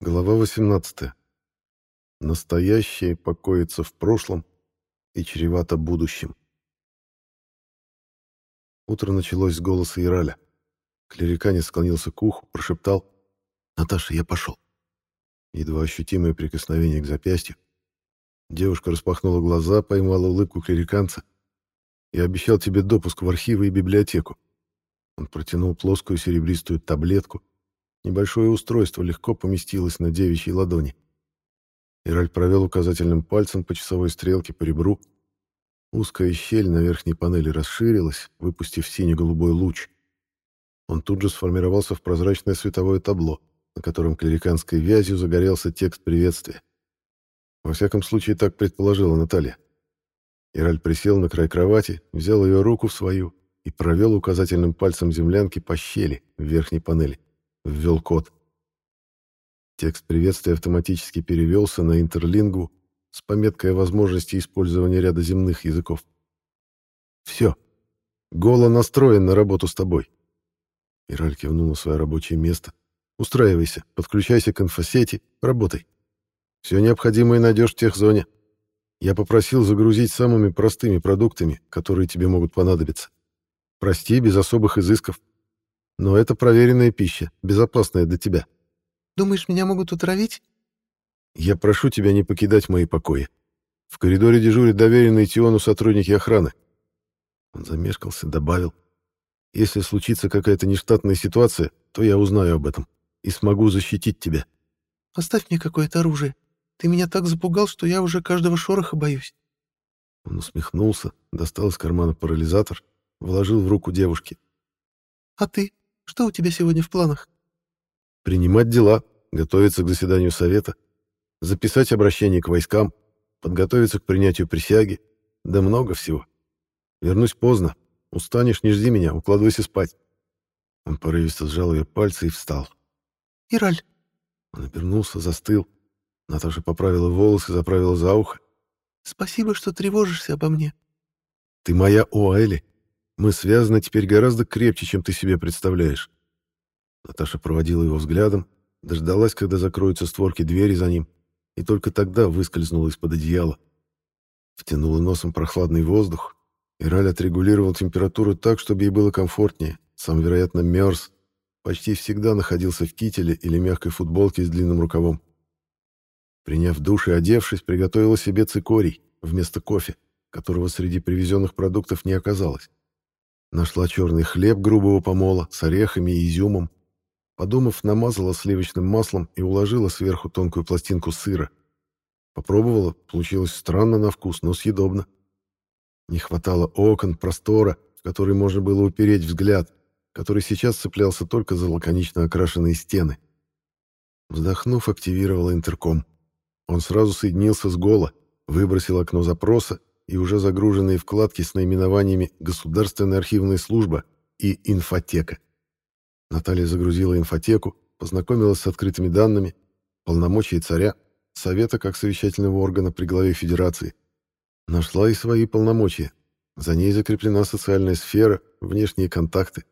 Глава 18. Настоящее покоится в прошлом и чревато будущим. Утро началось с голоса Ираля. Клериканец склонился к уху, прошептал «Наташа, я пошел». Едва ощутимое прикосновение к запястью. Девушка распахнула глаза, поймала улыбку клериканца. «Я обещал тебе допуск в архивы и библиотеку». Он протянул плоскую серебристую таблетку, Небольшое устройство легко поместилось на девичьей ладони. Ираль провел указательным пальцем по часовой стрелке по ребру. Узкая щель на верхней панели расширилась, выпустив синий-голубой луч. Он тут же сформировался в прозрачное световое табло, на котором клериканской вязью загорелся текст приветствия. Во всяком случае, так предположила Наталья. Ираль присел на край кровати, взял ее руку в свою и провел указательным пальцем землянки по щели в верхней панели ввел код. Текст приветствия автоматически перевелся на интерлингу с пометкой о возможности использования ряда земных языков. «Все. Голо настроен на работу с тобой». Ираль кивнул на свое рабочее место. «Устраивайся, подключайся к инфосети, работай. Все необходимое найдешь в техзоне. Я попросил загрузить самыми простыми продуктами, которые тебе могут понадобиться. Прости, без особых изысков. Но это проверенная пища, безопасная для тебя. Думаешь, меня могут отравить? Я прошу тебя не покидать мои покои. В коридоре дежурят доверенные Тиону сотрудники охраны. Он замешкался, добавил. Если случится какая-то нештатная ситуация, то я узнаю об этом и смогу защитить тебя. Оставь мне какое-то оружие. Ты меня так запугал, что я уже каждого шороха боюсь. Он усмехнулся, достал из кармана парализатор, вложил в руку девушки. А ты? Что у тебя сегодня в планах? Принимать дела, готовиться к заседанию совета, записать обращение к войскам, подготовиться к принятию присяги, да много всего. Вернусь поздно. Устанешь, не жди меня, укладывайся спать. Он порывисто сжал ее пальцы и встал. «Ираль!» Он обернулся, застыл. Наташа поправила волосы, заправила за ухо. «Спасибо, что тревожишься обо мне». «Ты моя Оэли. Мы связаны теперь гораздо крепче, чем ты себе представляешь. Наташа проводила его взглядом, дождалась, когда закроются створки двери за ним, и только тогда выскользнула из-под одеяла. Втянула носом прохладный воздух, и Раль отрегулировал температуру так, чтобы ей было комфортнее. Сам, вероятно, мерз. Почти всегда находился в кителе или мягкой футболке с длинным рукавом. Приняв душ и одевшись, приготовила себе цикорий вместо кофе, которого среди привезенных продуктов не оказалось. Нашла черный хлеб грубого помола с орехами и изюмом. Подумав, намазала сливочным маслом и уложила сверху тонкую пластинку сыра. Попробовала, получилось странно на вкус, но съедобно. Не хватало окон, простора, в который можно было упереть взгляд, который сейчас цеплялся только за лаконично окрашенные стены. Вздохнув, активировала интерком. Он сразу соединился с Голо, выбросил окно запроса и уже загруженные вкладки с наименованиями «Государственная архивная служба» и «Инфотека». Наталья загрузила инфотеку, познакомилась с открытыми данными, полномочия царя, Совета как совещательного органа при главе Федерации. Нашла и свои полномочия. За ней закреплена социальная сфера, внешние контакты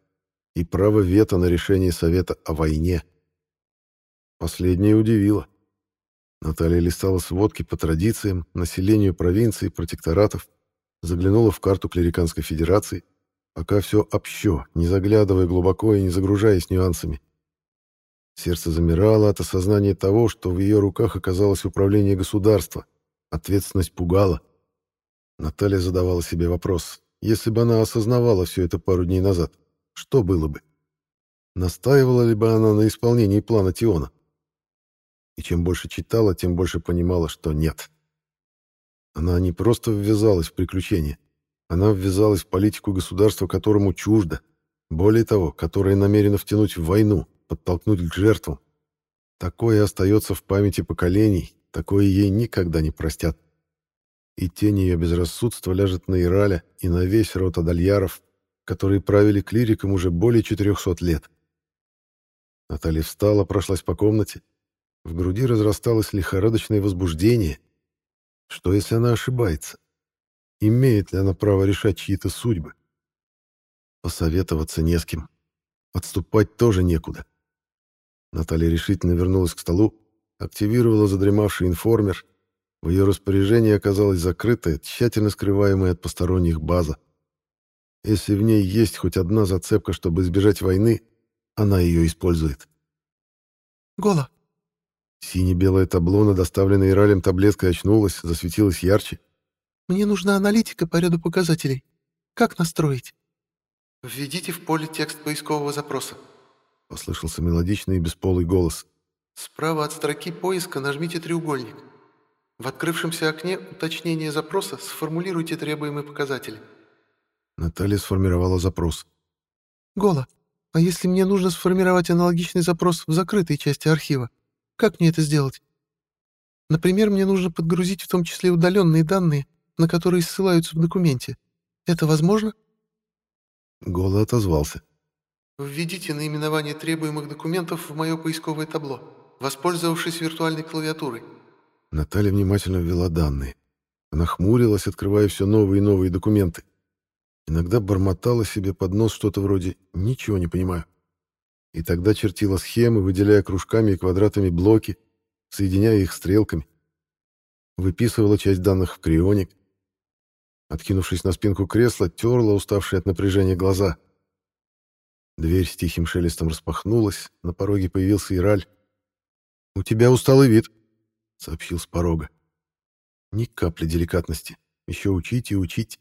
и право вето на решение Совета о войне. Последнее удивило. Наталья листала сводки по традициям, населению провинций, протекторатов, заглянула в карту Клериканской Федерации, пока все общо, не заглядывая глубоко и не загружаясь нюансами. Сердце замирало от осознания того, что в ее руках оказалось управление государства. Ответственность пугала. Наталья задавала себе вопрос, если бы она осознавала все это пару дней назад, что было бы? Настаивала ли бы она на исполнении плана Тиона? И чем больше читала, тем больше понимала, что нет. Она не просто ввязалась в приключения. Она ввязалась в политику государства, которому чуждо. Более того, которое намерено втянуть в войну, подтолкнуть к жертвам. Такое остается в памяти поколений, такое ей никогда не простят. И тень ее безрассудства ляжет на Ираля и на весь род адальяров, которые правили клириком уже более 400 лет. Наталья встала, прошлась по комнате, в груди разрасталось лихорадочное возбуждение. Что, если она ошибается? Имеет ли она право решать чьи-то судьбы? Посоветоваться не с кем. Отступать тоже некуда. Наталья решительно вернулась к столу, активировала задремавший информер. В ее распоряжении оказалась закрытая, тщательно скрываемая от посторонних база. Если в ней есть хоть одна зацепка, чтобы избежать войны, она ее использует. «Гола!» Сине-белое табло на доставленной Иралем таблеткой очнулось, засветилось ярче. «Мне нужна аналитика по ряду показателей. Как настроить?» «Введите в поле текст поискового запроса», — послышался мелодичный и бесполый голос. «Справа от строки поиска нажмите треугольник. В открывшемся окне уточнения запроса сформулируйте требуемые показатели». Наталья сформировала запрос. «Гола, а если мне нужно сформировать аналогичный запрос в закрытой части архива, как мне это сделать? Например, мне нужно подгрузить в том числе удаленные данные, на которые ссылаются в документе. Это возможно?» Гола отозвался. «Введите наименование требуемых документов в мое поисковое табло, воспользовавшись виртуальной клавиатурой». Наталья внимательно ввела данные. Она хмурилась, открывая все новые и новые документы. Иногда бормотала себе под нос что-то вроде «ничего не понимаю». И тогда чертила схемы, выделяя кружками и квадратами блоки, соединяя их стрелками. Выписывала часть данных в крионик. Откинувшись на спинку кресла, терла уставшие от напряжения глаза. Дверь с тихим шелестом распахнулась, на пороге появился Ираль. «У тебя усталый вид», — сообщил с порога. Ни капли деликатности. Еще учить и учить.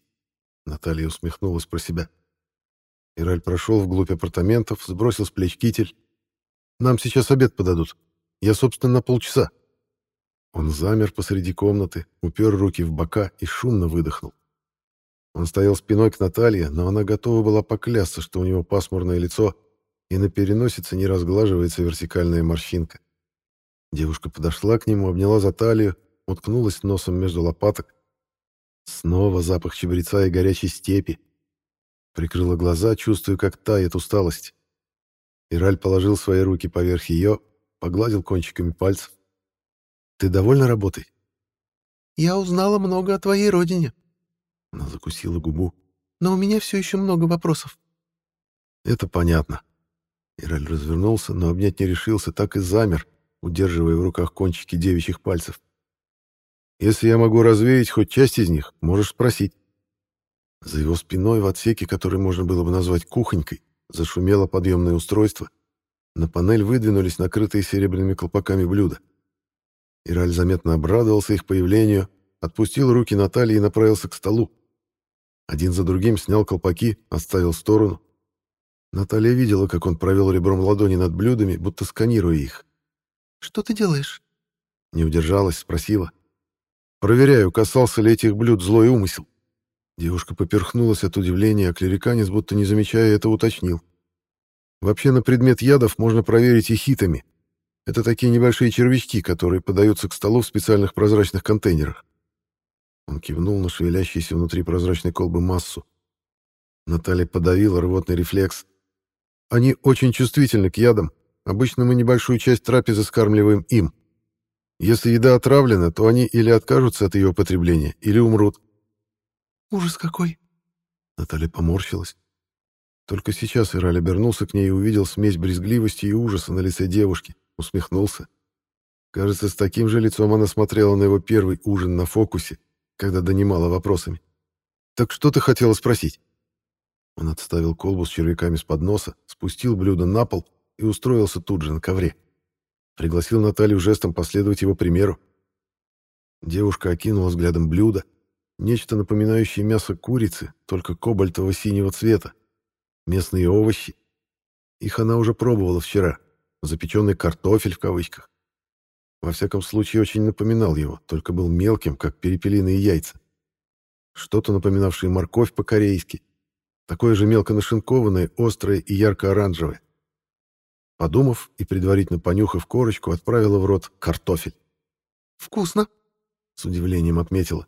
Наталья усмехнулась про себя. Ираль прошел вглубь апартаментов, сбросил с плеч китель. «Нам сейчас обед подадут. Я, собственно, на полчаса». Он замер посреди комнаты, упер руки в бока и шумно выдохнул. Он стоял спиной к Наталье, но она готова была поклясться, что у него пасмурное лицо, и на переносице не разглаживается вертикальная морщинка. Девушка подошла к нему, обняла за талию, уткнулась носом между лопаток. Снова запах чабреца и горячей степи. Прикрыла глаза, чувствуя, как тает усталость. Ираль положил свои руки поверх ее, погладил кончиками пальцев. «Ты довольна работой?» «Я узнала много о твоей родине». Она закусила губу. «Но у меня все еще много вопросов». «Это понятно». Ираль развернулся, но обнять не решился, так и замер, удерживая в руках кончики девичьих пальцев. Если я могу развеять хоть часть из них, можешь спросить. За его спиной в отсеке, который можно было бы назвать кухонькой, зашумело подъемное устройство. На панель выдвинулись накрытые серебряными колпаками блюда. Ираль заметно обрадовался их появлению, отпустил руки Натальи и направился к столу. Один за другим снял колпаки, оставил в сторону. Наталья видела, как он провел ребром ладони над блюдами, будто сканируя их. «Что ты делаешь?» Не удержалась, спросила. Проверяю, касался ли этих блюд злой умысел. Девушка поперхнулась от удивления, а клериканец, будто не замечая это, уточнил. Вообще на предмет ядов можно проверить и хитами. Это такие небольшие червячки, которые подаются к столу в специальных прозрачных контейнерах. Он кивнул на шевелящуюся внутри прозрачной колбы массу. Наталья подавила рвотный рефлекс. Они очень чувствительны к ядам. Обычно мы небольшую часть трапезы скармливаем им. Если еда отравлена, то они или откажутся от ее употребления, или умрут. «Ужас какой!» Наталья поморщилась. Только сейчас Ираль обернулся к ней и увидел смесь брезгливости и ужаса на лице девушки. Усмехнулся. Кажется, с таким же лицом она смотрела на его первый ужин на фокусе, когда донимала вопросами. «Так что ты хотела спросить?» Он отставил колбу с червяками с подноса, спустил блюдо на пол и устроился тут же на ковре. Пригласил Наталью жестом последовать его примеру. Девушка окинула взглядом блюдо. Нечто напоминающее мясо курицы, только кобальтово-синего цвета. Местные овощи. Их она уже пробовала вчера. Запеченный картофель в кавычках. Во всяком случае, очень напоминал его, только был мелким, как перепелиные яйца. Что-то напоминавшее морковь по-корейски. Такое же мелко нашинкованное, острое и ярко-оранжевое. Подумав и предварительно понюхав корочку, отправила в рот картофель. «Вкусно!» — с удивлением отметила.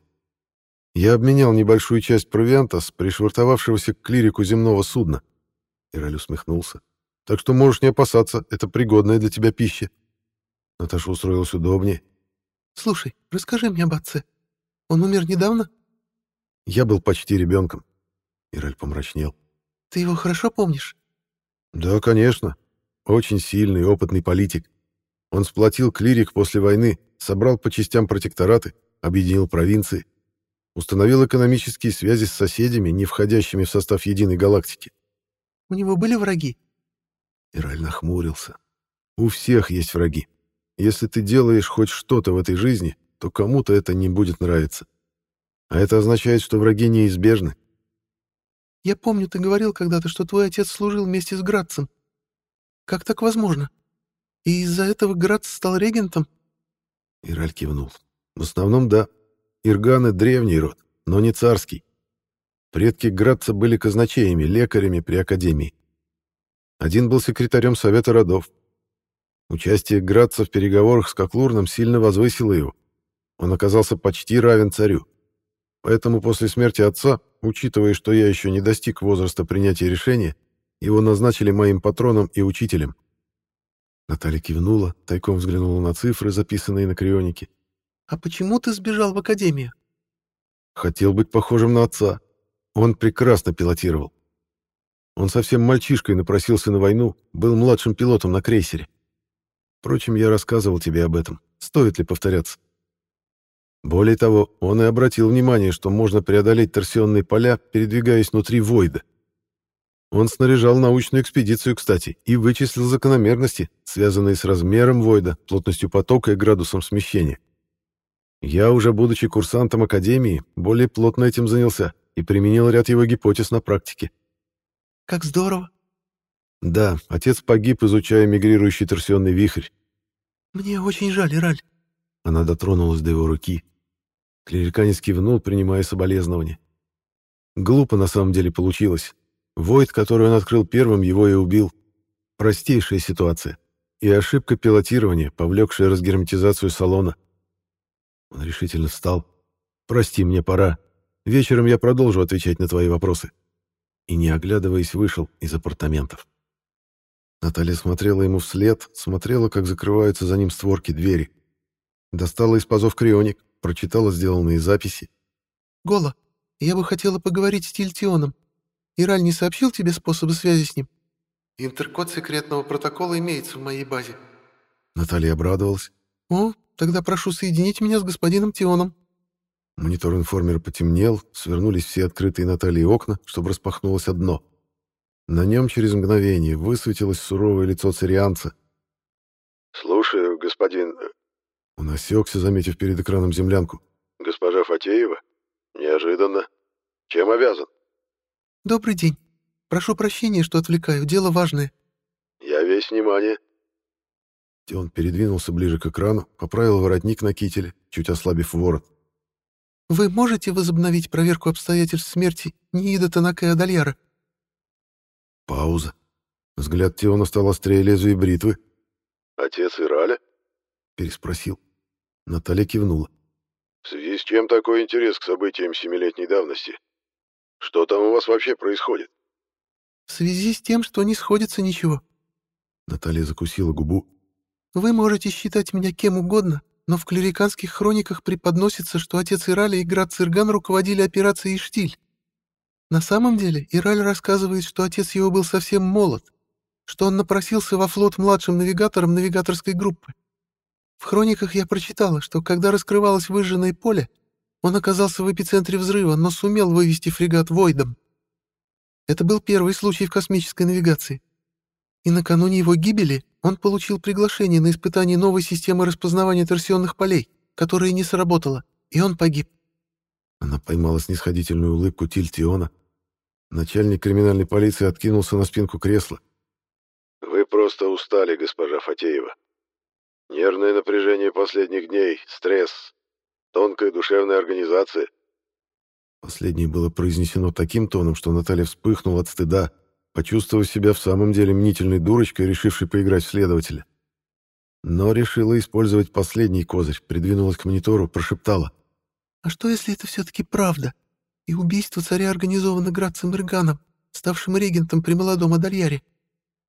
«Я обменял небольшую часть провианта с пришвартовавшегося к клирику земного судна». Ираль усмехнулся. «Так что можешь не опасаться, это пригодная для тебя пища». Наташа устроилась удобнее. «Слушай, расскажи мне об отце. Он умер недавно?» «Я был почти ребенком». Ираль помрачнел. «Ты его хорошо помнишь?» «Да, конечно. Очень сильный, опытный политик. Он сплотил клирик после войны, собрал по частям протектораты, объединил провинции, установил экономические связи с соседями, не входящими в состав единой галактики. «У него были враги?» Ираль нахмурился. «У всех есть враги. Если ты делаешь хоть что-то в этой жизни, то кому-то это не будет нравиться. А это означает, что враги неизбежны. Я помню, ты говорил когда-то, что твой отец служил вместе с Градцем. Как так возможно? И из-за этого Грац стал регентом? Ираль кивнул. В основном, да. Ирганы — древний род, но не царский. Предки Градца были казначеями, лекарями при Академии. Один был секретарем Совета родов. Участие Градца в переговорах с Коклурном сильно возвысило его. Он оказался почти равен царю. Поэтому после смерти отца, учитывая, что я еще не достиг возраста принятия решения, его назначили моим патроном и учителем. Наталья кивнула, тайком взглянула на цифры, записанные на крионике. «А почему ты сбежал в академию?» «Хотел быть похожим на отца. Он прекрасно пилотировал. Он совсем мальчишкой напросился на войну, был младшим пилотом на крейсере. Впрочем, я рассказывал тебе об этом. Стоит ли повторяться? Более того, он и обратил внимание, что можно преодолеть торсионные поля, передвигаясь внутри Войда. Он снаряжал научную экспедицию, кстати, и вычислил закономерности, связанные с размером Войда, плотностью потока и градусом смещения. Я, уже будучи курсантом Академии, более плотно этим занялся и применил ряд его гипотез на практике. «Как здорово!» «Да, отец погиб, изучая мигрирующий торсионный вихрь». «Мне очень жаль, Ираль». Она дотронулась до его руки. Клериканец кивнул, принимая соболезнования. Глупо на самом деле получилось. Войд, который он открыл первым, его и убил. Простейшая ситуация. И ошибка пилотирования, повлекшая разгерметизацию салона. Он решительно встал. «Прости, мне пора. Вечером я продолжу отвечать на твои вопросы». И, не оглядываясь, вышел из апартаментов. Наталья смотрела ему вслед, смотрела, как закрываются за ним створки двери. Достала из пазов крионик, прочитала сделанные записи. «Гола, я бы хотела поговорить с Тильтионом. Ираль не сообщил тебе способы связи с ним?» «Интеркод секретного протокола имеется в моей базе». Наталья обрадовалась. «О, тогда прошу соединить меня с господином Тионом». Монитор информера потемнел, свернулись все открытые Натальей окна, чтобы распахнулось одно. На нем через мгновение высветилось суровое лицо цирианца. «Слушаю, господин...» Он осекся, заметив перед экраном землянку. «Госпожа Фатеева? Неожиданно. Чем обязан?» «Добрый день. Прошу прощения, что отвлекаю. Дело важное». «Я весь внимание». Он передвинулся ближе к экрану, поправил воротник на кителе, чуть ослабив ворот. «Вы можете возобновить проверку обстоятельств смерти Ниида Танака Адальяра?» Пауза. Взгляд Теона стал острее лезвия бритвы. «Отец Ираля?» — переспросил. Наталья кивнула. «В связи с чем такой интерес к событиям семилетней давности? Что там у вас вообще происходит?» «В связи с тем, что не сходится ничего». Наталья закусила губу. «Вы можете считать меня кем угодно, но в клериканских хрониках преподносится, что отец Ираля и Град Цирган руководили операцией «Штиль». На самом деле Ираль рассказывает, что отец его был совсем молод, что он напросился во флот младшим навигатором навигаторской группы. В хрониках я прочитала, что когда раскрывалось выжженное поле, он оказался в эпицентре взрыва, но сумел вывести фрегат Войдом. Это был первый случай в космической навигации. И накануне его гибели он получил приглашение на испытание новой системы распознавания торсионных полей, которая не сработала, и он погиб. Она поймала снисходительную улыбку Тильтиона. Начальник криминальной полиции откинулся на спинку кресла. «Вы просто устали, госпожа Фатеева. Нервное напряжение последних дней, стресс, тонкая душевная организация». Последнее было произнесено таким тоном, что Наталья вспыхнула от стыда, почувствовав себя в самом деле мнительной дурочкой, решившей поиграть в следователя. Но решила использовать последний козырь, придвинулась к монитору, прошептала. А что, если это все-таки правда? И убийство царя организовано Грацем Ирганом, ставшим регентом при молодом Адальяре?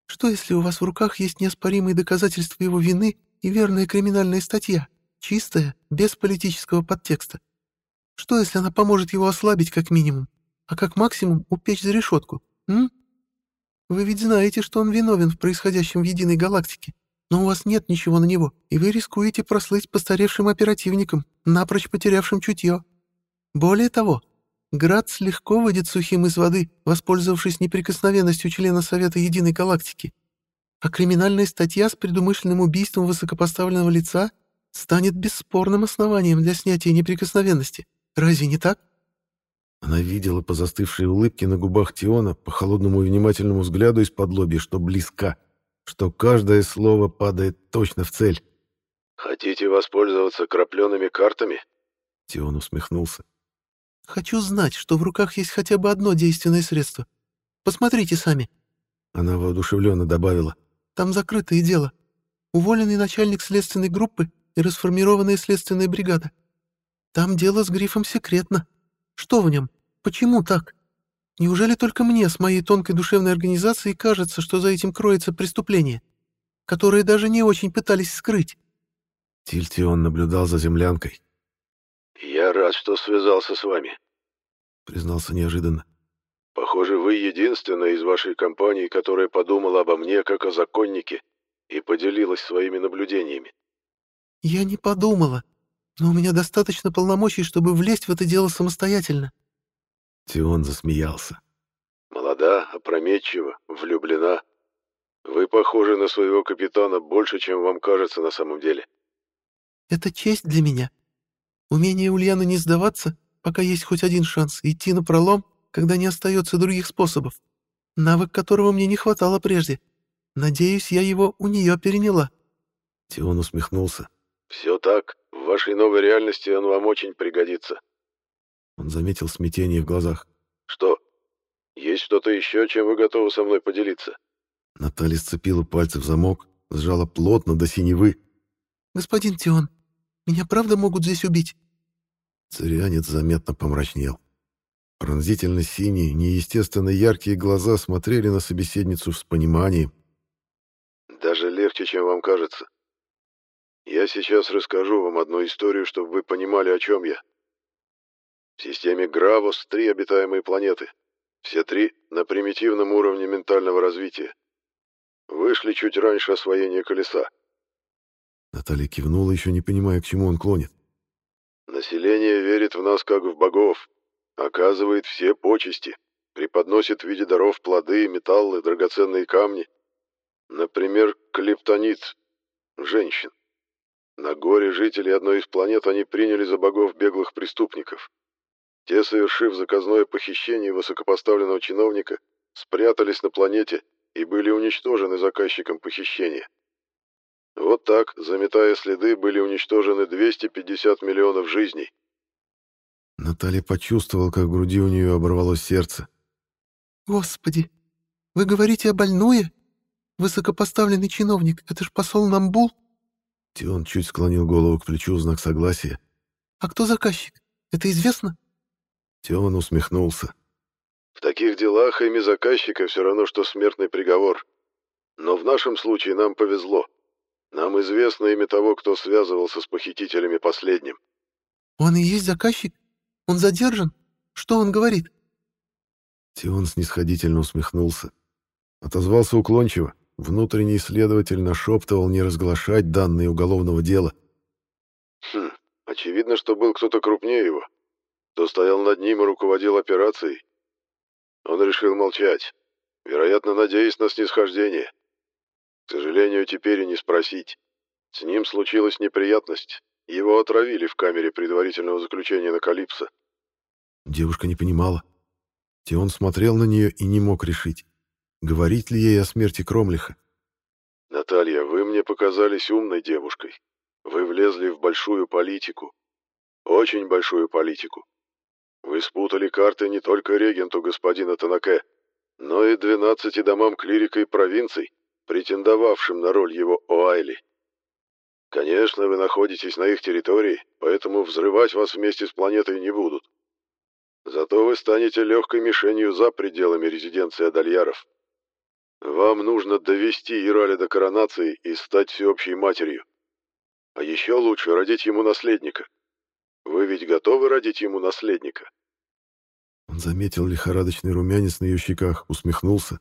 Что, если у вас в руках есть неоспоримые доказательства его вины и верная криминальная статья, чистая, без политического подтекста? Что, если она поможет его ослабить как минимум, а как максимум упечь за решетку? М? Вы ведь знаете, что он виновен в происходящем в единой галактике. Но у вас нет ничего на него, и вы рискуете прослыть постаревшим оперативником, напрочь потерявшим чутье. Более того, Грац легко выйдет сухим из воды, воспользовавшись неприкосновенностью члена Совета Единой Галактики. А криминальная статья с предумышленным убийством высокопоставленного лица станет бесспорным основанием для снятия неприкосновенности. Разве не так? Она видела по застывшей улыбке на губах Тиона, по холодному и внимательному взгляду из-под лоби, что близка, что каждое слово падает точно в цель. «Хотите воспользоваться крапленными картами?» Тион усмехнулся. «Хочу знать, что в руках есть хотя бы одно действенное средство. Посмотрите сами». Она воодушевленно добавила. «Там закрытое дело. Уволенный начальник следственной группы и расформированная следственная бригада. Там дело с грифом «секретно». Что в нем? Почему так? Неужели только мне с моей тонкой душевной организацией кажется, что за этим кроется преступление, которое даже не очень пытались скрыть?» Тильтион наблюдал за землянкой. «Я рад, что связался с вами», — признался неожиданно. «Похоже, вы единственная из вашей компании, которая подумала обо мне как о законнике и поделилась своими наблюдениями». «Я не подумала», но у меня достаточно полномочий, чтобы влезть в это дело самостоятельно. Тион засмеялся. Молода, опрометчива, влюблена. Вы похожи на своего капитана больше, чем вам кажется на самом деле. Это честь для меня. Умение Ульяны не сдаваться, пока есть хоть один шанс, идти на пролом, когда не остается других способов. Навык которого мне не хватало прежде. Надеюсь, я его у нее переняла. Тион усмехнулся. «Все так. В вашей новой реальности он вам очень пригодится». Он заметил смятение в глазах. «Что? Есть что-то еще, чем вы готовы со мной поделиться?» Наталья сцепила пальцы в замок, сжала плотно до синевы. «Господин Тион, меня правда могут здесь убить?» Царианец заметно помрачнел. Пронзительно синие, неестественно яркие глаза смотрели на собеседницу с пониманием. «Даже легче, чем вам кажется. Я сейчас расскажу вам одну историю, чтобы вы понимали, о чем я. В системе Гравос три обитаемые планеты. Все три на примитивном уровне ментального развития. Вышли чуть раньше освоения колеса. Наталья кивнула, еще не понимая, к чему он клонит. Население верит в нас как в богов, оказывает все почести, преподносит в виде даров плоды, металлы, драгоценные камни. Например, клептонит, женщин. На горе жителей одной из планет они приняли за богов беглых преступников. Те, совершив заказное похищение высокопоставленного чиновника, спрятались на планете и были уничтожены заказчиком похищения. Вот так, заметая следы, были уничтожены 250 миллионов жизней. Наталья почувствовала, как в груди у нее оборвалось сердце. «Господи, вы говорите о больное? Высокопоставленный чиновник, это ж посол Намбул?» Тион чуть склонил голову к плечу в знак согласия. «А кто заказчик? Это известно?» Тион усмехнулся. «В таких делах имя заказчика все равно, что смертный приговор. Но в нашем случае нам повезло. Нам известно имя того, кто связывался с похитителями последним». «Он и есть заказчик? Он задержан? Что он говорит?» Тион снисходительно усмехнулся. Отозвался уклончиво. Внутренний следователь нашептывал не разглашать данные уголовного дела. Хм, очевидно, что был кто-то крупнее его, кто стоял над ним и руководил операцией. Он решил молчать, вероятно, надеясь на снисхождение. К сожалению, теперь и не спросить. С ним случилась неприятность. Его отравили в камере предварительного заключения на Калипсо. Девушка не понимала. Тион смотрел на нее и не мог решить. Говорить ли ей о смерти Кромлиха? «Наталья, вы мне показались умной девушкой. Вы влезли в большую политику. Очень большую политику. Вы спутали карты не только регенту господина Танаке, но и двенадцати домам клирика и провинций, претендовавшим на роль его Оайли. Конечно, вы находитесь на их территории, поэтому взрывать вас вместе с планетой не будут. Зато вы станете легкой мишенью за пределами резиденции Адальяров. Вам нужно довести Ираля до коронации и стать всеобщей матерью. А еще лучше родить ему наследника. Вы ведь готовы родить ему наследника?» Он заметил лихорадочный румянец на ее щеках, усмехнулся.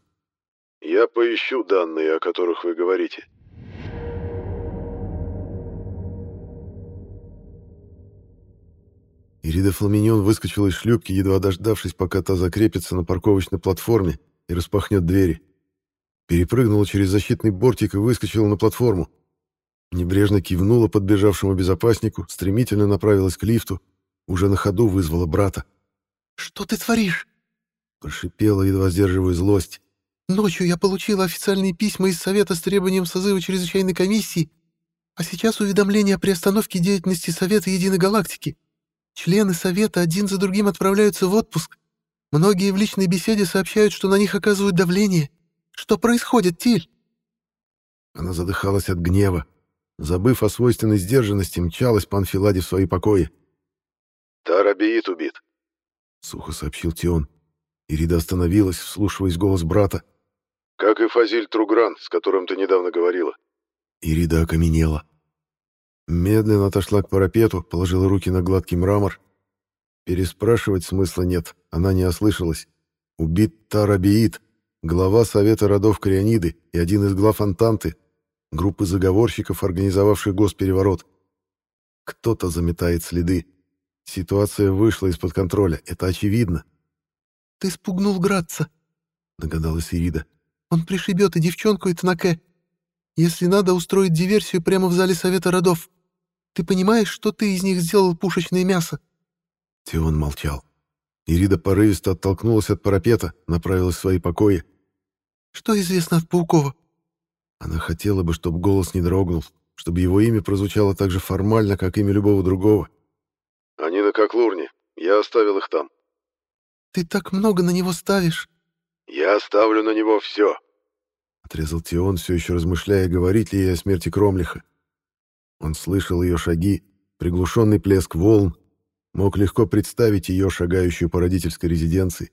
«Я поищу данные, о которых вы говорите». Ирида Фламиньон выскочила из шлюпки, едва дождавшись, пока та закрепится на парковочной платформе и распахнет двери. Перепрыгнула через защитный бортик и выскочила на платформу. Небрежно кивнула подбежавшему безопаснику, стремительно направилась к лифту, уже на ходу вызвала брата. «Что ты творишь?» Прошипела, едва сдерживая злость. «Ночью я получила официальные письма из Совета с требованием созыва чрезвычайной комиссии, а сейчас уведомление о приостановке деятельности Совета Единой Галактики. Члены Совета один за другим отправляются в отпуск. Многие в личной беседе сообщают, что на них оказывают давление. Что происходит, Тиль?» Она задыхалась от гнева. Забыв о свойственной сдержанности, мчалась по анфиладе в свои покои. «Тарабиит убит», — сухо сообщил Тион. Ирида остановилась, вслушиваясь голос брата. «Как и Фазиль Тругран, с которым ты недавно говорила». Ирида окаменела. Медленно отошла к парапету, положила руки на гладкий мрамор. Переспрашивать смысла нет, она не ослышалась. Убит Тарабиит, глава Совета родов Кориониды и один из глав Антанты, группы заговорщиков, организовавших госпереворот. Кто-то заметает следы. Ситуация вышла из-под контроля, это очевидно. «Ты спугнул Градца», — догадалась Ирида. «Он пришибет и девчонку, и Тнаке. Если надо, устроить диверсию прямо в зале Совета родов. Ты понимаешь, что ты из них сделал пушечное мясо?» Тион молчал. Ирида порывисто оттолкнулась от парапета, направилась в свои покои. «Что известно от Паукова?» Она хотела бы, чтобы голос не дрогнул, чтобы его имя прозвучало так же формально, как имя любого другого. «Они на Коклурне. Я оставил их там». «Ты так много на него ставишь». «Я ставлю на него все», — отрезал Тион, все еще размышляя, говорить ли ей о смерти Кромлиха. Он слышал ее шаги, приглушенный плеск волн, мог легко представить ее, шагающую по родительской резиденции.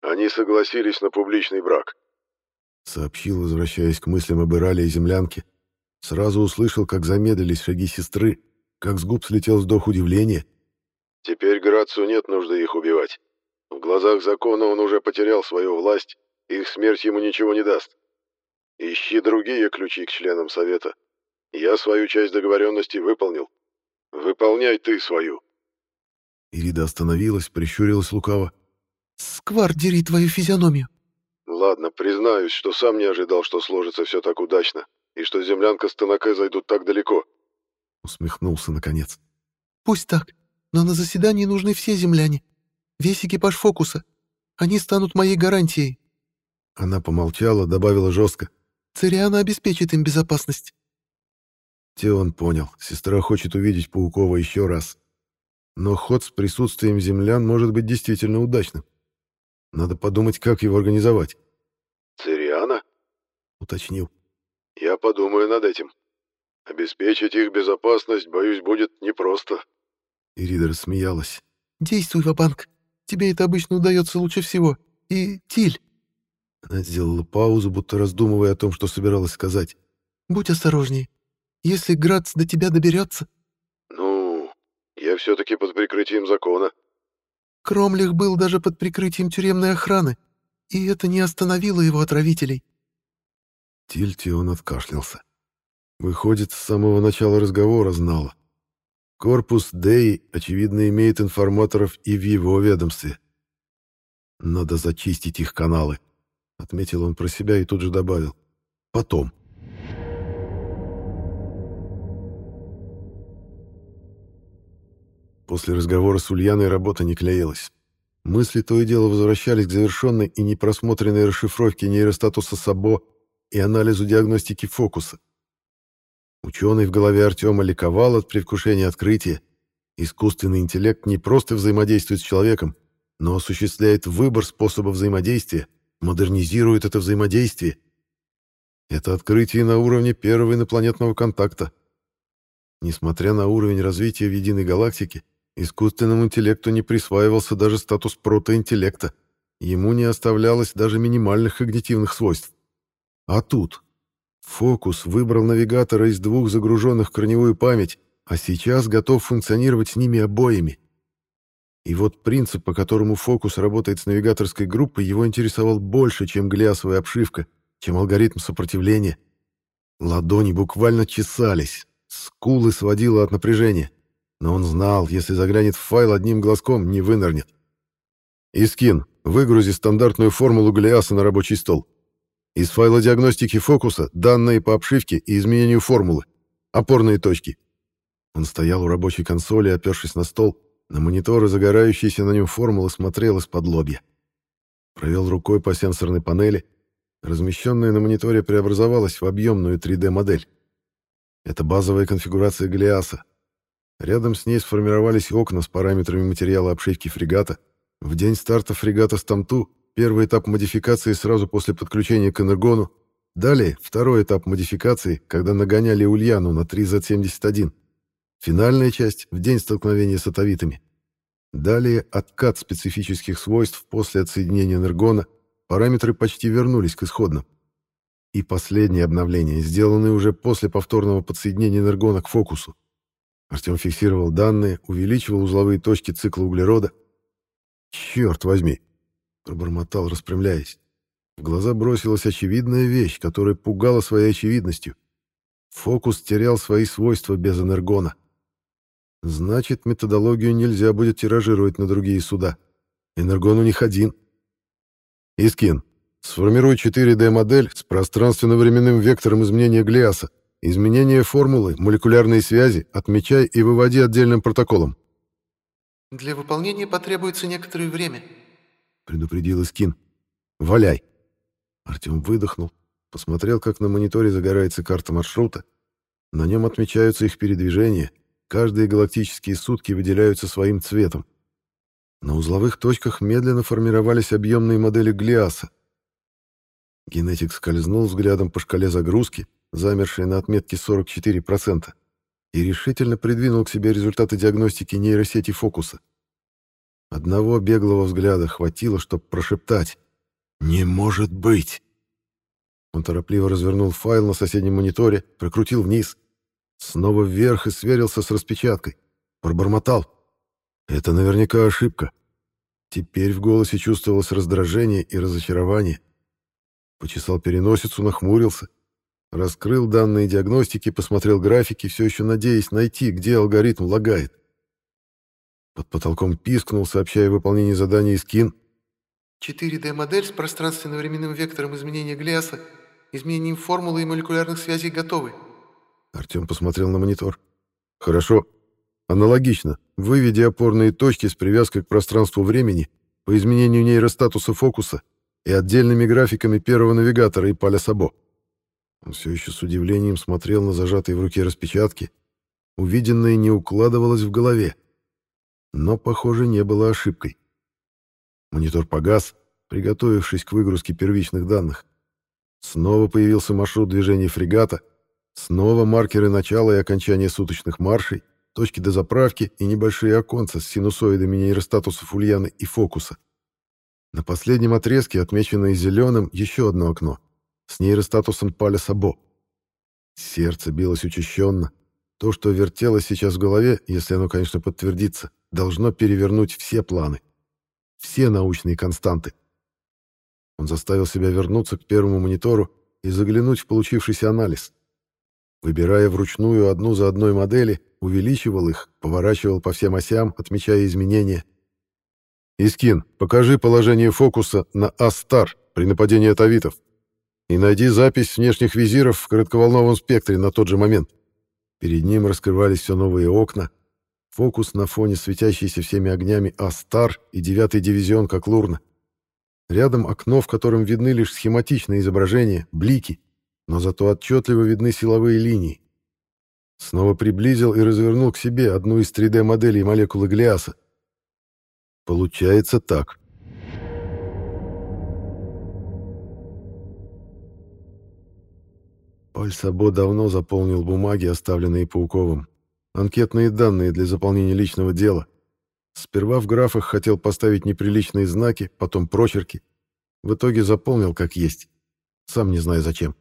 «Они согласились на публичный брак», — сообщил, возвращаясь к мыслям об Ирале и землянке. Сразу услышал, как замедлились шаги сестры, как с губ слетел вздох удивления. «Теперь Грацу нет нужды их убивать. В глазах закона он уже потерял свою власть, их смерть ему ничего не даст. Ищи другие ключи к членам Совета. Я свою часть договоренности выполнил. Выполняй ты свою». Ирида остановилась, прищурилась лукаво. «Сквар, дери твою физиономию!» «Ладно, признаюсь, что сам не ожидал, что сложится все так удачно, и что землянка с Танаке зайдут так далеко». Усмехнулся наконец. «Пусть так, но на заседании нужны все земляне. Весь экипаж фокуса. Они станут моей гарантией». Она помолчала, добавила жестко. «Цириана обеспечит им безопасность». Теон понял, сестра хочет увидеть Паукова еще раз. Но ход с присутствием землян может быть действительно удачным. Надо подумать, как его организовать. «Цириана?» — уточнил. «Я подумаю над этим. Обеспечить их безопасность, боюсь, будет непросто». Ирида рассмеялась. «Действуй, Вабанк. Тебе это обычно удается лучше всего. И Тиль». Она сделала паузу, будто раздумывая о том, что собиралась сказать. «Будь осторожнее. Если Грац до тебя доберется...» «Ну, я все-таки под прикрытием закона». Кромлих был даже под прикрытием тюремной охраны, и это не остановило его отравителей. Тильти он откашлялся. Выходит, с самого начала разговора знала. Корпус Дей, очевидно, имеет информаторов и в его ведомстве. Надо зачистить их каналы, отметил он про себя и тут же добавил. Потом. После разговора с Ульяной работа не клеилась. Мысли то и дело возвращались к завершенной и непросмотренной расшифровке нейростатуса САБО и анализу диагностики фокуса. Ученый в голове Артема ликовал от предвкушения открытия. Искусственный интеллект не просто взаимодействует с человеком, но осуществляет выбор способа взаимодействия, модернизирует это взаимодействие. Это открытие на уровне первого инопланетного контакта. Несмотря на уровень развития в единой галактике, Искусственному интеллекту не присваивался даже статус протоинтеллекта. Ему не оставлялось даже минимальных когнитивных свойств. А тут Фокус выбрал навигатора из двух загруженных в корневую память, а сейчас готов функционировать с ними обоими. И вот принцип, по которому Фокус работает с навигаторской группой, его интересовал больше, чем глясовая обшивка, чем алгоритм сопротивления. Ладони буквально чесались, скулы сводило от напряжения. Но он знал, если заглянет в файл одним глазком, не вынырнет. «Искин, выгрузи стандартную формулу Глиаса на рабочий стол. Из файла диагностики фокуса данные по обшивке и изменению формулы. Опорные точки». Он стоял у рабочей консоли, опершись на стол. На мониторы загорающиеся на нем формулы смотрел из-под лобья. Провел рукой по сенсорной панели. Размещенная на мониторе преобразовалась в объемную 3D-модель. Это базовая конфигурация Голиаса. Рядом с ней сформировались окна с параметрами материала обшивки фрегата. В день старта фрегата Стамту первый этап модификации сразу после подключения к Энергону. Далее второй этап модификации, когда нагоняли Ульяну на 3Z71. Финальная часть в день столкновения с атовитами. Далее откат специфических свойств после отсоединения энергона, параметры почти вернулись к исходным. И последнее обновление, сделанное уже после повторного подсоединения энергона к фокусу. Артем фиксировал данные, увеличивал узловые точки цикла углерода. «Черт возьми!» — пробормотал, распрямляясь. В глаза бросилась очевидная вещь, которая пугала своей очевидностью. Фокус терял свои свойства без энергона. Значит, методологию нельзя будет тиражировать на другие суда. Энергон у них один. Искин, сформируй 4D-модель с пространственно-временным вектором изменения Глиаса. Изменение формулы, молекулярные связи отмечай и выводи отдельным протоколом. «Для выполнения потребуется некоторое время», — предупредил Искин. «Валяй!» Артем выдохнул, посмотрел, как на мониторе загорается карта маршрута. На нем отмечаются их передвижения — Каждые галактические сутки выделяются своим цветом. На узловых точках медленно формировались объемные модели Глиаса. Генетик скользнул взглядом по шкале загрузки, замершей на отметке 44%, и решительно придвинул к себе результаты диагностики нейросети фокуса. Одного беглого взгляда хватило, чтобы прошептать «Не может быть!». Он торопливо развернул файл на соседнем мониторе, прокрутил вниз, Снова вверх и сверился с распечаткой. Пробормотал. Это наверняка ошибка. Теперь в голосе чувствовалось раздражение и разочарование. Почесал переносицу, нахмурился. Раскрыл данные диагностики, посмотрел графики, все еще надеясь найти, где алгоритм лагает. Под потолком пискнул, сообщая выполнение задания из КИН. 4D-модель с пространственно-временным вектором изменения Глиаса, изменением формулы и молекулярных связей готовы. Артем посмотрел на монитор. «Хорошо. Аналогично. Выведи опорные точки с привязкой к пространству времени по изменению нейростатуса фокуса и отдельными графиками первого навигатора и поля Сабо». Он все еще с удивлением смотрел на зажатые в руке распечатки. Увиденное не укладывалось в голове. Но, похоже, не было ошибкой. Монитор погас, приготовившись к выгрузке первичных данных. Снова появился маршрут движения фрегата — Снова маркеры начала и окончания суточных маршей, точки дозаправки и небольшие оконца с синусоидами нейростатусов Ульяны и фокуса. На последнем отрезке, отмеченное зеленым, еще одно окно с нейростатусом Паля Сабо. Сердце билось учащенно. То, что вертелось сейчас в голове, если оно, конечно, подтвердится, должно перевернуть все планы. Все научные константы. Он заставил себя вернуться к первому монитору и заглянуть в получившийся анализ. Выбирая вручную одну за одной модели, увеличивал их, поворачивал по всем осям, отмечая изменения. «Искин, покажи положение фокуса на Астар при нападении атовитов и найди запись внешних визиров в коротковолновом спектре на тот же момент». Перед ним раскрывались все новые окна. Фокус на фоне светящейся всеми огнями Астар и девятый дивизион как Лурна. Рядом окно, в котором видны лишь схематичные изображения, блики но зато отчетливо видны силовые линии. Снова приблизил и развернул к себе одну из 3D-моделей молекулы Глиаса. Получается так. Пальсабо давно заполнил бумаги, оставленные Пауковым. Анкетные данные для заполнения личного дела. Сперва в графах хотел поставить неприличные знаки, потом прочерки. В итоге заполнил как есть. Сам не знаю зачем.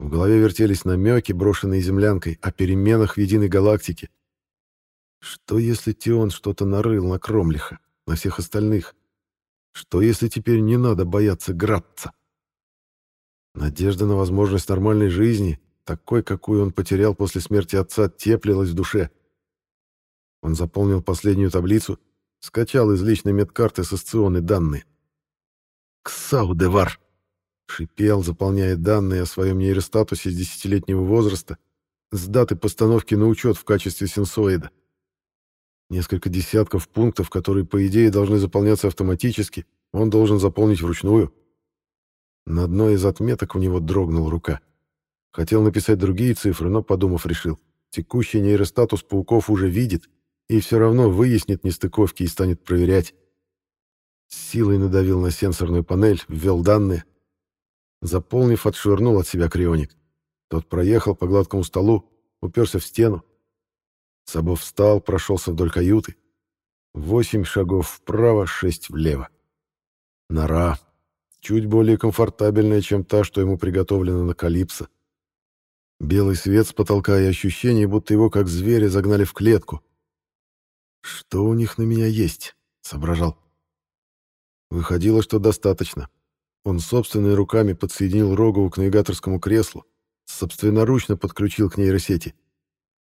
В голове вертелись намеки, брошенные землянкой, о переменах в единой галактике. Что если Тион что-то нарыл на Кромлиха, на всех остальных? Что если теперь не надо бояться Гратца? Надежда на возможность нормальной жизни, такой, какую он потерял после смерти отца, теплилась в душе. Он заполнил последнюю таблицу, скачал из личной медкарты ассоционные данные. «Ксаудевар!» — шипел, заполняя данные о своем нейростатусе с десятилетнего возраста с даты постановки на учет в качестве сенсоида. Несколько десятков пунктов, которые, по идее, должны заполняться автоматически, он должен заполнить вручную. На одной из отметок у него дрогнула рука. Хотел написать другие цифры, но, подумав, решил. Текущий нейростатус пауков уже видит и все равно выяснит нестыковки и станет проверять. Силой надавил на сенсорную панель, ввел данные. Заполнив, отшвырнул от себя крионик. Тот проехал по гладкому столу, уперся в стену. Сабов встал, прошелся вдоль каюты. Восемь шагов вправо, шесть влево. Нора. Чуть более комфортабельная, чем та, что ему приготовлена на Калипсо. Белый свет с потолка и ощущение, будто его как зверя загнали в клетку. «Что у них на меня есть?» — соображал. Выходило, что достаточно. Он собственными руками подсоединил Рогову к навигаторскому креслу, собственноручно подключил к нейросети.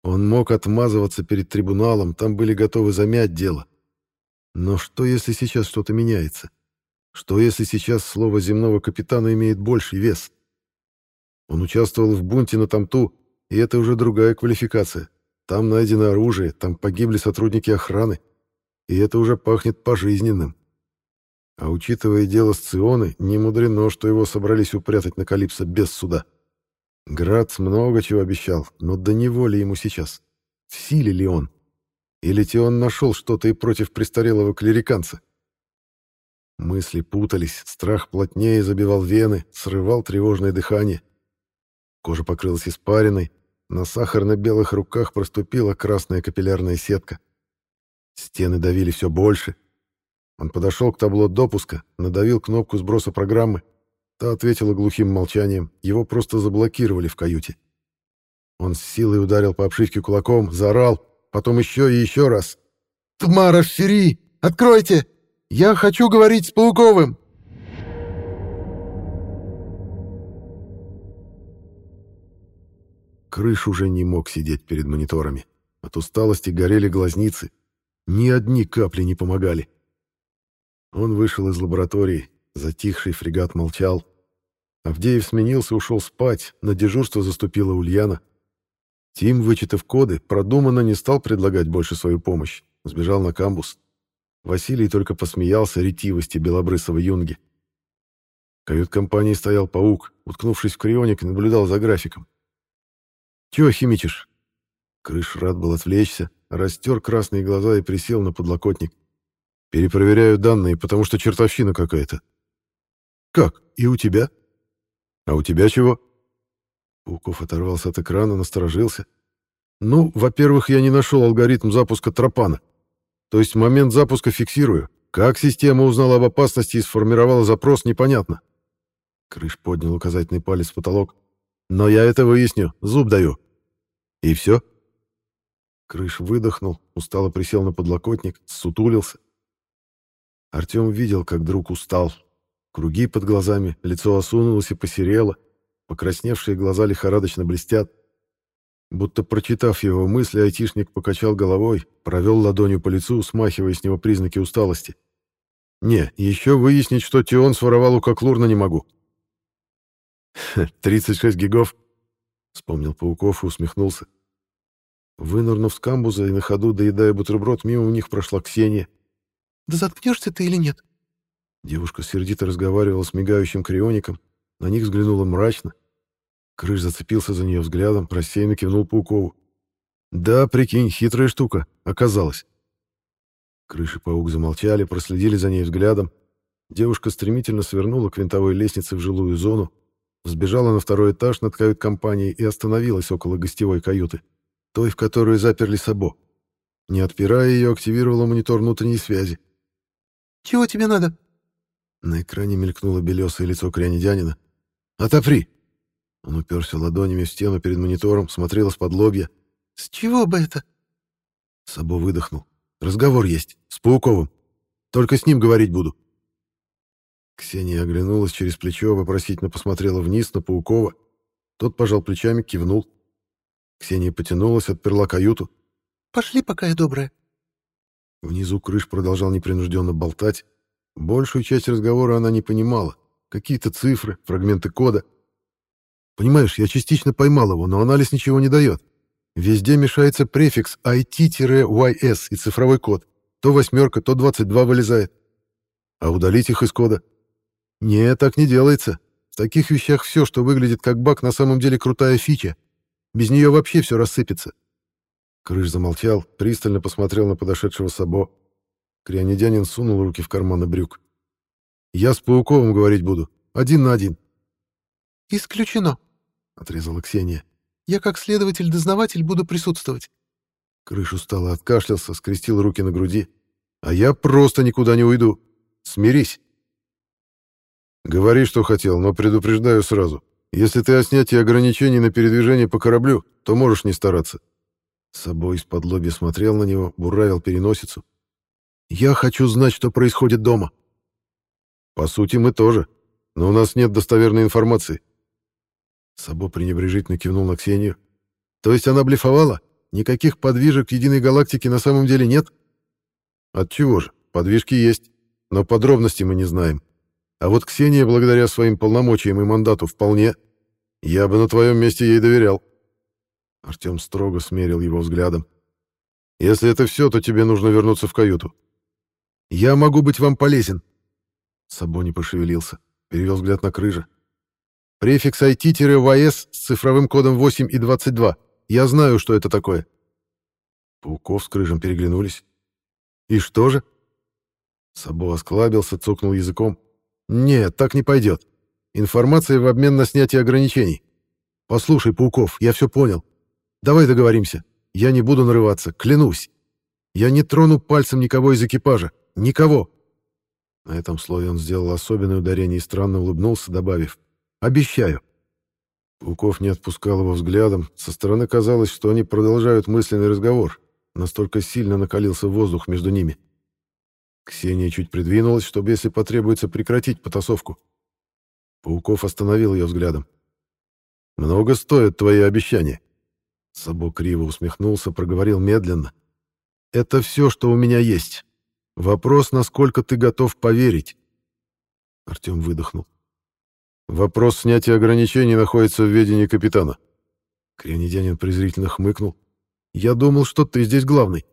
Он мог отмазываться перед трибуналом, там были готовы замять дело. Но что, если сейчас что-то меняется? Что, если сейчас слово земного капитана имеет больший вес? Он участвовал в бунте на Тамту, и это уже другая квалификация. Там найдено оружие, там погибли сотрудники охраны, и это уже пахнет пожизненным. А учитывая дело с Ционой, не мудрено, что его собрались упрятать на Калипсо без суда. Грац много чего обещал, но до него ли ему сейчас? В силе ли он? Или Тион нашел что-то и против престарелого клериканца? Мысли путались, страх плотнее забивал вены, срывал тревожное дыхание. Кожа покрылась испариной, на сахарно-белых руках проступила красная капиллярная сетка. Стены давили все больше. Он подошел к табло допуска, надавил кнопку сброса программы — Та ответила глухим молчанием. Его просто заблокировали в каюте. Он с силой ударил по обшивке кулаком, заорал, потом еще и еще раз. «Тмара Фери! Откройте! Я хочу говорить с Пауковым!» Крыш уже не мог сидеть перед мониторами. От усталости горели глазницы. Ни одни капли не помогали. Он вышел из лаборатории. Затихший фрегат молчал. Авдеев сменился, ушел спать, на дежурство заступила Ульяна. Тим, вычитав коды, продуманно не стал предлагать больше свою помощь, сбежал на камбус. Василий только посмеялся ретивости белобрысого юнги. В кают-компании стоял паук, уткнувшись в крионик, наблюдал за графиком. «Чего химичишь?» Крыш рад был отвлечься, растер красные глаза и присел на подлокотник. «Перепроверяю данные, потому что чертовщина какая-то». «Как? И у тебя?» «А у тебя чего?» Пауков оторвался от экрана, насторожился. «Ну, во-первых, я не нашел алгоритм запуска тропана. То есть момент запуска фиксирую. Как система узнала об опасности и сформировала запрос, непонятно». Крыш поднял указательный палец в потолок. «Но я это выясню, зуб даю». «И все?» Крыш выдохнул, устало присел на подлокотник, сутулился. Артем видел, как друг устал, Круги под глазами, лицо осунулось и посерело, покрасневшие глаза лихорадочно блестят. Будто прочитав его мысли, айтишник покачал головой, провел ладонью по лицу, смахивая с него признаки усталости. «Не, еще выяснить, что Тион своровал у Коклурна не могу». «Тридцать шесть гигов», — вспомнил Пауков и усмехнулся. Вынырнув с камбуза и на ходу, доедая бутерброд, мимо них прошла Ксения. «Да заткнешься ты или нет?» Девушка сердито разговаривала с мигающим криоником, на них взглянула мрачно. Крыш зацепился за нее взглядом, рассеянно кивнул Паукову. «Да, прикинь, хитрая штука, оказалось». Крыш и паук замолчали, проследили за ней взглядом. Девушка стремительно свернула к винтовой лестнице в жилую зону, взбежала на второй этаж над кают-компанией и остановилась около гостевой каюты, той, в которую заперли Сабо. Не отпирая ее, активировала монитор внутренней связи. «Чего тебе надо?» На экране мелькнуло белесое лицо крянедянина. «Отопри!» Он уперся ладонями в стену перед монитором, смотрел из-под лобья. «С чего бы это?» Сабо выдохнул. «Разговор есть. С Пауковым. Только с ним говорить буду». Ксения оглянулась через плечо, вопросительно посмотрела вниз на Паукова. Тот пожал плечами, кивнул. Ксения потянулась, отперла каюту. «Пошли, пока я добрая. Внизу крыш продолжал непринужденно болтать. Большую часть разговора она не понимала. Какие-то цифры, фрагменты кода. Понимаешь, я частично поймал его, но анализ ничего не дает. Везде мешается префикс IT-YS и цифровой код. То восьмерка, то 22 вылезает. А удалить их из кода? Не, так не делается. В таких вещах все, что выглядит как баг, на самом деле крутая фича. Без нее вообще все рассыпется. Крыш замолчал, пристально посмотрел на подошедшего Сабо. Крионидянин сунул руки в карманы брюк. «Я с Пауковым говорить буду. Один на один». «Исключено», — отрезала Ксения. «Я как следователь-дознаватель буду присутствовать». Крыш устало откашлялся, скрестил руки на груди. «А я просто никуда не уйду. Смирись». «Говори, что хотел, но предупреждаю сразу. Если ты о снятии ограничений на передвижение по кораблю, то можешь не стараться. С собой из-под лобья смотрел на него, буравил переносицу. «Я хочу знать, что происходит дома». «По сути, мы тоже, но у нас нет достоверной информации». Сабо пренебрежительно кивнул на Ксению. «То есть она блефовала? Никаких подвижек единой галактике на самом деле нет?» «Отчего же? Подвижки есть, но подробностей мы не знаем. А вот Ксения, благодаря своим полномочиям и мандату, вполне. Я бы на твоем месте ей доверял». Артем строго смерил его взглядом. «Если это все, то тебе нужно вернуться в каюту». «Я могу быть вам полезен». Сабо не пошевелился, перевел взгляд на крыжа. «Префикс IT-ВС с цифровым кодом 8 и 22. Я знаю, что это такое». Пауков с крыжем переглянулись. «И что же?» Сабо осклабился, цокнул языком. «Нет, так не пойдет. Информация в обмен на снятие ограничений. Послушай, Пауков, я все понял. Давай договоримся. Я не буду нарываться, клянусь. Я не трону пальцем никого из экипажа. Никого. На этом слове он сделал особенное ударение и странно улыбнулся, добавив «Обещаю». Пауков не отпускал его взглядом. Со стороны казалось, что они продолжают мысленный разговор. Настолько сильно накалился воздух между ними. Ксения чуть придвинулась, чтобы, если потребуется, прекратить потасовку. Пауков остановил ее взглядом. «Много стоят твои обещания?» Сабо криво усмехнулся, проговорил медленно. «Это все, что у меня есть. Вопрос, насколько ты готов поверить». Артем выдохнул. «Вопрос снятия ограничений находится в ведении капитана». Крионидянин презрительно хмыкнул. «Я думал, что ты здесь главный».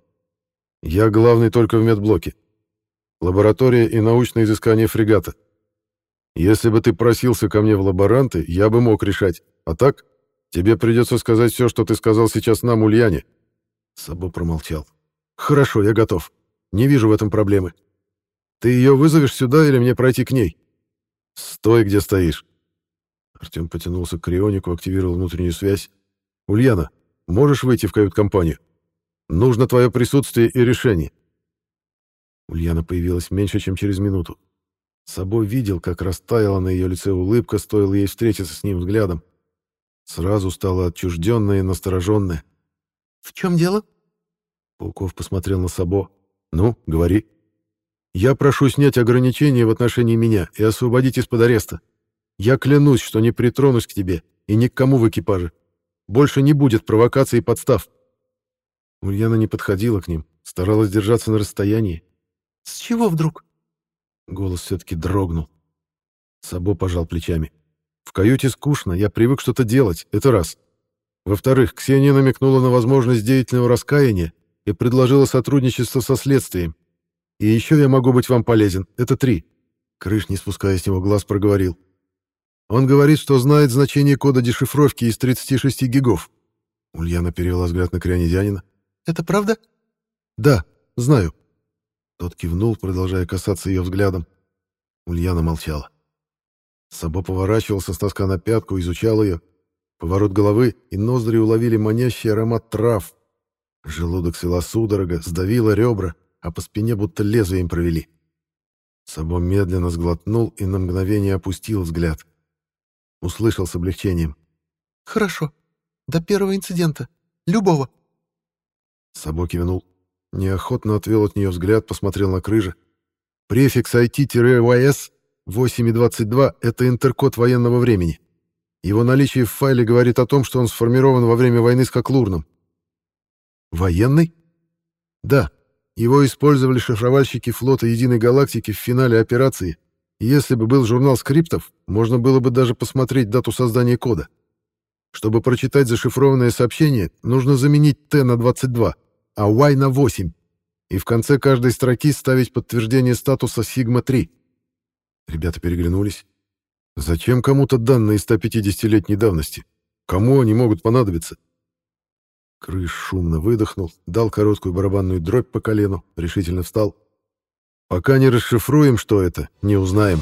«Я главный только в медблоке. Лаборатория и научное изыскание фрегата. Если бы ты просился ко мне в лаборанты, я бы мог решать. А так, Тебе придется сказать все, что ты сказал сейчас нам, Ульяне». Сабо промолчал. «Хорошо, я готов. Не вижу в этом проблемы. Ты ее вызовешь сюда или мне пройти к ней?» «Стой, где стоишь». Артем потянулся к крионику, активировал внутреннюю связь. «Ульяна, можешь выйти в кают-компанию? Нужно твое присутствие и решение». Ульяна появилась меньше, чем через минуту. Сабо видел, как растаяла на ее лице улыбка, стоило ей встретиться с ним взглядом. Сразу стало отчужденное и настороженное. «В чем дело?» Пауков посмотрел на Сабо. «Ну, говори». «Я прошу снять ограничения в отношении меня и освободить из-под ареста. Я клянусь, что не притронусь к тебе и ни к кому в экипаже. Больше не будет провокаций и подстав». Ульяна не подходила к ним, старалась держаться на расстоянии. «С чего вдруг?» Голос все-таки дрогнул. Сабо пожал плечами. В каюте скучно, я привык что-то делать, это раз. Во-вторых, Ксения намекнула на возможность деятельного раскаяния и предложила сотрудничество со следствием. И еще я могу быть вам полезен, это три. Крыш, не спуская с него глаз, проговорил. Он говорит, что знает значение кода дешифровки из 36 гигов. Ульяна перевела взгляд на крионидянина. «Это правда?» «Да, знаю». Тот кивнул, продолжая касаться ее взглядом. Ульяна молчала. Сабо поворачивался с тоска на пятку, изучал ее. Поворот головы, и ноздри уловили манящий аромат трав. Желудок свела судорога, сдавила ребра, а по спине будто лезвием провели. Сабо медленно сглотнул и на мгновение опустил взгляд. Услышал с облегчением. «Хорошо. До первого инцидента. Любого». Сабо кивнул. Неохотно отвел от нее взгляд, посмотрел на крыжи. Префикс IT-YS 8.22 — это интеркод военного времени. Его наличие в файле говорит о том, что он сформирован во время войны с Коклурном. Военный? Да. Его использовали шифровальщики флота Единой Галактики в финале операции. Если бы был журнал скриптов, можно было бы даже посмотреть дату создания кода. Чтобы прочитать зашифрованное сообщение, нужно заменить Т на 22, а Y на 8, и в конце каждой строки ставить подтверждение статуса Сигма-3. Ребята переглянулись. Зачем кому-то данные 150-летней давности? Кому они могут понадобиться? Крыш шумно выдохнул, дал короткую барабанную дробь по колену, решительно встал. «Пока не расшифруем, что это, не узнаем».